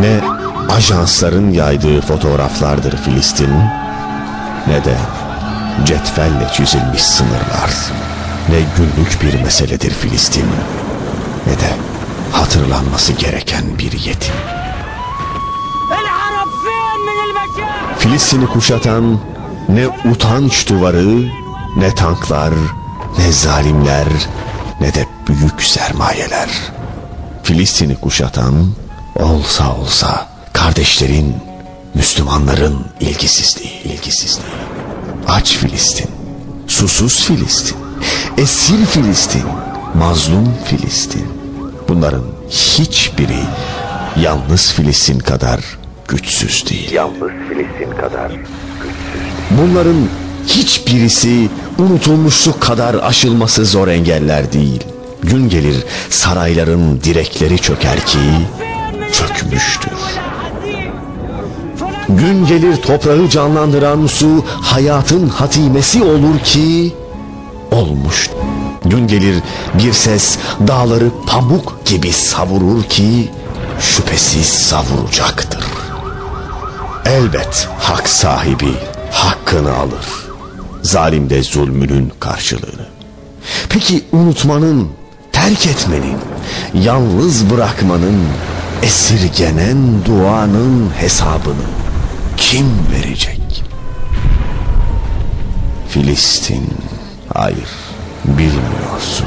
ne ajansların yaydığı fotoğraflardır Filistin ne de cetvelle çizilmiş sınırlar. Ne günlük bir meseledir Filistin ne de hatırlanması gereken bir yetim. Filistin'i kuşatan ne utanç duvarı, ne tanklar, ne zalimler, ne de büyük sermayeler. Filistin'i kuşatan olsa olsa kardeşlerin, Müslümanların ilgisizliği, ilgisizliği. Aç Filistin, susuz Filistin, esir Filistin, mazlum Filistin. Bunların hiçbiri yalnız Filistin kadar güçsüz değil. Yalnız Filistin kadar Bunların hiçbirisi unutulmuşluk kadar aşılması zor engeller değil. Gün gelir sarayların direkleri çöker ki çökmüştür. Gün gelir toprağı canlandıran su hayatın hatimesi olur ki olmuş. Gün gelir bir ses dağları pamuk gibi savurur ki şüphesiz savuracaktır. Elbet hak sahibi hakkını alır. Zalim de zulmünün karşılığını. Peki unutmanın, terk etmenin, yalnız bırakmanın, esirgenen duanın hesabını kim verecek? Filistin, hayır bilmiyorsun.